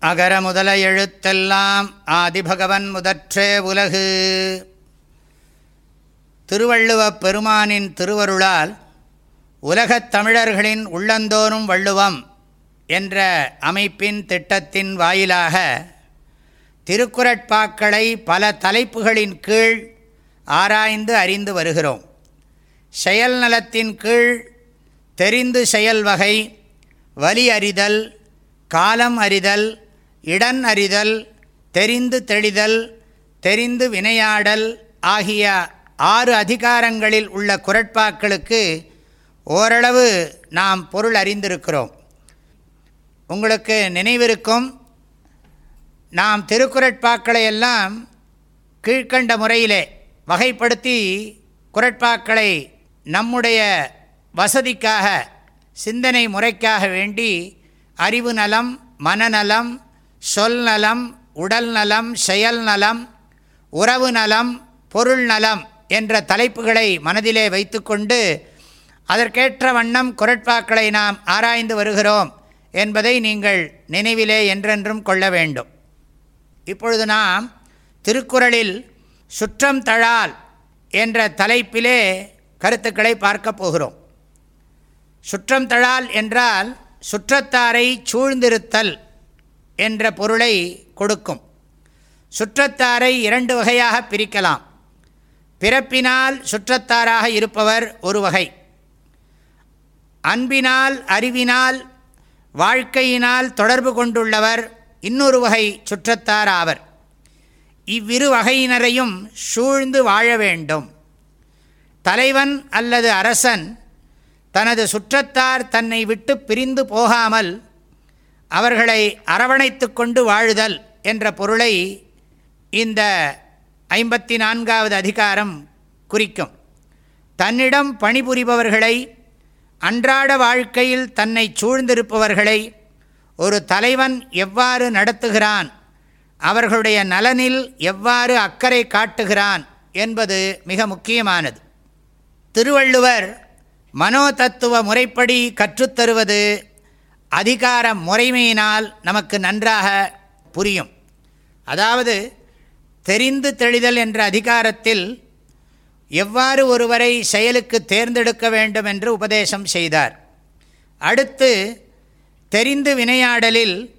அகர முதல எழுத்தெல்லாம் ஆதிபகவன் முதற்றே உலகு. திருவள்ளுவப் பெருமானின் திருவருளால் உலகத் தமிழர்களின் உள்ளந்தோறும் வள்ளுவம் என்ற அமைப்பின் திட்டத்தின் வாயிலாக திருக்குறட்பாக்களை பல தலைப்புகளின் கீழ் ஆராய்ந்து அறிந்து வருகிறோம். செயல் நலத்தின் கீழ் தெரிந்து செயல் வகை வலி அறிதல் காலம் அறிதல் இடன் அறிதல் தெரிந்து தெளிதல் தெரிந்து வினையாடல் ஆகிய ஆறு அதிகாரங்களில் உள்ள குரட்பாக்களுக்கு ஓரளவு நாம் பொருள் அறிந்திருக்கிறோம். உங்களுக்கு நினைவிருக்கும் நாம் திருக்குறட்பாக்களை எல்லாம் கீழ்கண்ட முறையிலே வகைப்படுத்தி குரட்பாக்களை நம்முடைய வசதிக்காக சிந்தனை முறைக்காக வேண்டி அறிவு நலம் மனநலம் சொல் நலம் உடல் நலம் செயல் நலம் உறவு நலம் பொருள் நலம் என்ற தலைப்புகளை மனதிலே வைத்துக்கொண்டு அதற்கேற்ற வண்ணம் குரட்பாக்களை நாம் ஆராய்ந்து வருகிறோம் என்பதை நீங்கள் நினைவிலே என்றென்றும் கொள்ள வேண்டும். இப்பொழுது நாம் திருக்குறளில் சுற்றம் தழால் என்ற தலைப்பிலே கருத்துக்களை பார்க்கப் போகிறோம். சுற்றம் தழால் என்றால் சுற்றத்தாரை சூழ்ந்திருத்தல் என்ற பொருளை கொடுக்கும். சுற்றத்தாரை இரண்டு வகையாக பிரிக்கலாம். பிறப்பினால் சுற்றத்தாராக இருப்பவர் ஒரு வகை. அன்பினால் அறிவினால் வாழ்க்கையினால் தொடர்பு கொண்டுள்ளவர் இன்னொரு வகை சுற்றத்தார் ஆவர் இவ்விரு வகையினரையும் சூழ்ந்து வாழ வேண்டும். தலைவன் அல்லது அரசன் தனது சுற்றத்தார் தன்னை விட்டு பிரிந்து போகாமல் அவர்களை அரவணைத்து கொண்டு வாழுதல் என்ற பொருளை இந்த ஐம்பத்தி நான்காவது அதிகாரம் குறிக்கும். தன்னிடம் பணிபுரிபவர்களை அன்றாட வாழ்க்கையில் தன்னை சூழ்ந்திருப்பவர்களை ஒரு தலைவன் எவ்வாறு நடத்துகிறான் அவர்களுடைய நலனில் எவ்வாறு அக்கறை காட்டுகிறான் என்பது மிக முக்கியமானது. திருவள்ளுவர் மனோதத்துவ முறைப்படி கற்றுத்தருவது அதிகார முறைமையினால் நமக்கு நன்றாக புரியும். அதாவது தெரிந்து தெளிதல் என்ற அதிகாரத்தில் எவ்வாறு ஒருவரை செயலுக்கு தேர்ந்தெடுக்க வேண்டும் என்று உபதேசம் செய்தார். அடுத்து தெரிந்து வினையாடலில்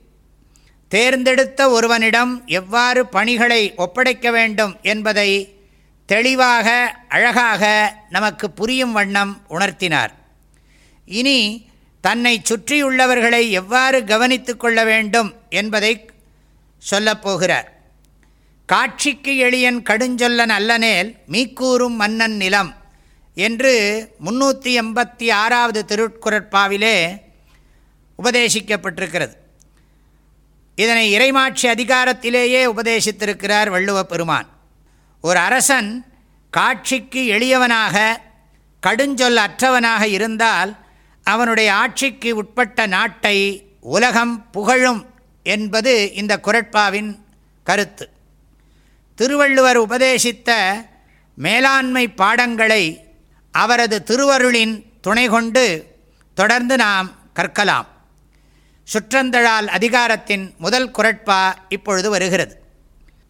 தேர்ந்தெடுத்த ஒருவனிடம் எவ்வாறு பணிகளை ஒப்படைக்க வேண்டும் என்பதை தெளிவாக அழகாக நமக்கு புரியும் வண்ணம் உணர்த்தினார். இனி தன்னை சுற்றியுள்ளவர்களை எவ்வாறு கவனித்து கொள்ள வேண்டும் என்பதை சொல்லப்போகிறார் காட்சிக்கு எளியன் கடுஞ்சொல்லன் அல்லனேல் மீக்கூறும் மன்னன் நிலம் என்று முன்னூற்றி எண்பத்தி ஆறாவது திருக்குறட்பாவிலே உபதேசிக்கப்பட்டிருக்கிறது. இதனை இறைமாட்சி அதிகாரத்திலேயே உபதேசித்திருக்கிறார் வள்ளுவ பெருமான் ஒரு அரசன் காட்சிக்கு எளியவனாக கடுஞ்சொல் அற்றவனாக இருந்தால் அவனுடைய ஆட்சிக்கு உட்பட்ட நாட்டை உலகம் புகழும் என்பது இந்த குரட்பாவின் கருத்து. திருவள்ளுவர் உபதேசித்த மேலாண்மை பாடங்களை அவரது திருவருளின் துணை கொண்டு தொடர்ந்து நாம் கற்கலாம். சுற்றந்தழால் அதிகாரத்தின் முதல் குரட்பா இப்பொழுது வருகிறது.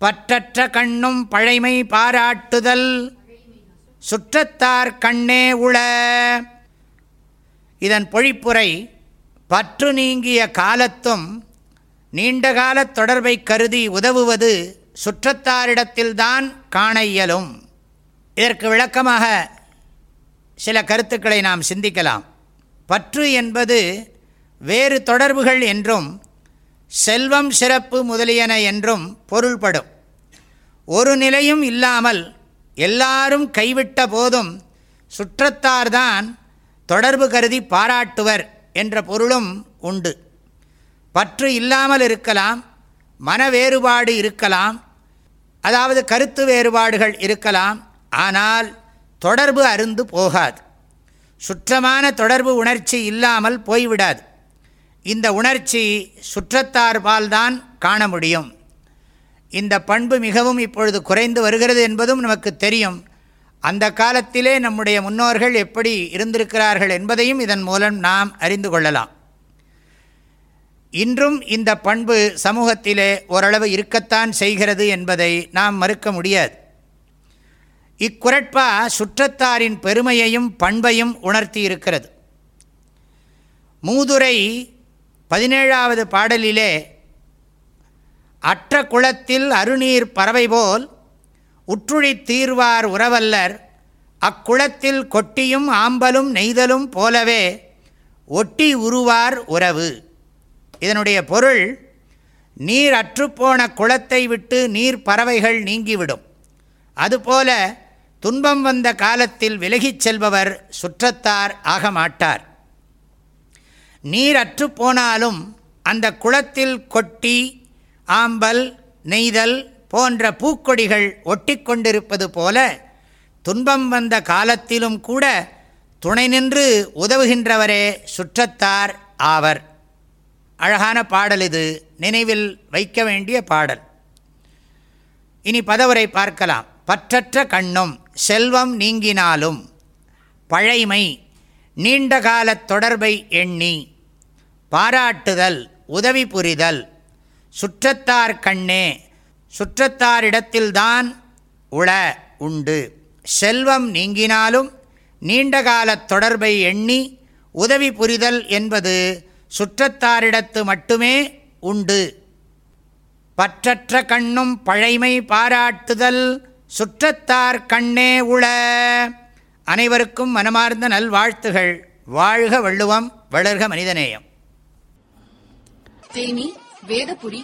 பற்றற்ற கண்ணும் பழைமை பாராட்டுதல் சுற்றத்தார் கண்ணே உள இதன் பொழிப்புரை பற்று நீங்கிய காலத்தும் நீண்டகால தொடர்பை கருதி உதவுவது சுற்றத்தாரிடத்தில்தான் காண இயலும். இதற்கு விளக்கமாக சில கருத்துக்களை நாம் சிந்திக்கலாம். பற்று என்பது வேறு தொடர்புகள் என்றும் செல்வம் சிறப்பு முதலியன என்றும் பொருள்படும். ஒரு நிலையும் இல்லாமல் எல்லாரும் கைவிட்ட போதும் சுற்றத்தார்தான் தொடர்பு கருதி பாராட்டுவர் என்ற பொருளும் உண்டு. பற்று இல்லாமல் இருக்கலாம் மன வேறுபாடு இருக்கலாம் அதாவது கருத்து வேறுபாடுகள் இருக்கலாம் ஆனால் தொடர்பு அருந்து போகாது. சுற்றமான தொடர்பு உணர்ச்சி இல்லாமல் போய்விடாது. இந்த உணர்ச்சி சுற்றத்தார்பால்தான் காண முடியும். இந்த பண்பு மிகவும் இப்பொழுது குறைந்து வருகிறது என்பதும் நமக்கு தெரியும். அந்த காலத்திலே நம்முடைய முன்னோர்கள் எப்படி இருந்திருக்கிறார்கள் என்பதையும் இதன் மூலம் நாம் அறிந்து கொள்ளலாம். இன்றும் இந்த பண்பு சமூகத்திலே ஓரளவு இருக்கத்தான் செய்கிறது என்பதை நாம் மறுக்க முடியாது. இக்குரட்பா சுற்றத்தாரின் பெருமையையும் பண்பையும் உணர்த்தி இருக்கிறது. மூதுரை பதினேழாவது பாடலிலே அற்ற குளத்தில் அருநீர் பறவை போல் உற்றுழித் தீர்வார் உறவல்லர். அக்குளத்தில் கொட்டியும் ஆம்பலும் நெய்தலும் போலவே ஒட்டி உருவார் உறவு. இதனுடைய பொருள் நீர் அற்றுப்போன குளத்தை விட்டு நீர் பறவைகள் நீங்கிவிடும். அதுபோல துன்பம் வந்த காலத்தில் விலகிச் செல்பவர் சுற்றத்தார் ஆக மாட்டார். நீர் அற்றுப்போனாலும் அந்த குளத்தில் கொட்டி ஆம்பல் நெய்தல் போன்ற பூக்கொடிகள் ஒட்டி கொண்டிருப்பது போல துன்பம் வந்த காலத்திலும் கூட துணை நின்று உதவுகின்றவரே சுற்றத்தார் ஆவர். அழகான பாடல் இது. நினைவில் வைக்க வேண்டிய பாடல். இனி பதவரை பார்க்கலாம். பற்றற்ற கண்ணும் செல்வம் நீங்கினாலும் பழைமை நீண்டகால தொடர்பை எண்ணி பாராட்டுதல் உதவி புரிதல் சுற்றத்தார் கண்ணே சுற்றத்தாரிடத்தில்தான் உள உண்டு. செல்வம் நீங்கினாலும் நீண்டகால தொடர்பை எண்ணி உதவி புரிதல் என்பது சுற்றத்தாரிடத்து மட்டுமே உண்டு. பற்றற்ற கண்ணும் பழைமை பாராட்டுதல் சுற்றத்தார் கண்ணே உள. அனைவருக்கும் மனமார்ந்த நல்வாழ்த்துகள். வாழ்க வள்ளுவம் வளர்க மனிதநேயம். தேனி வேதபுரி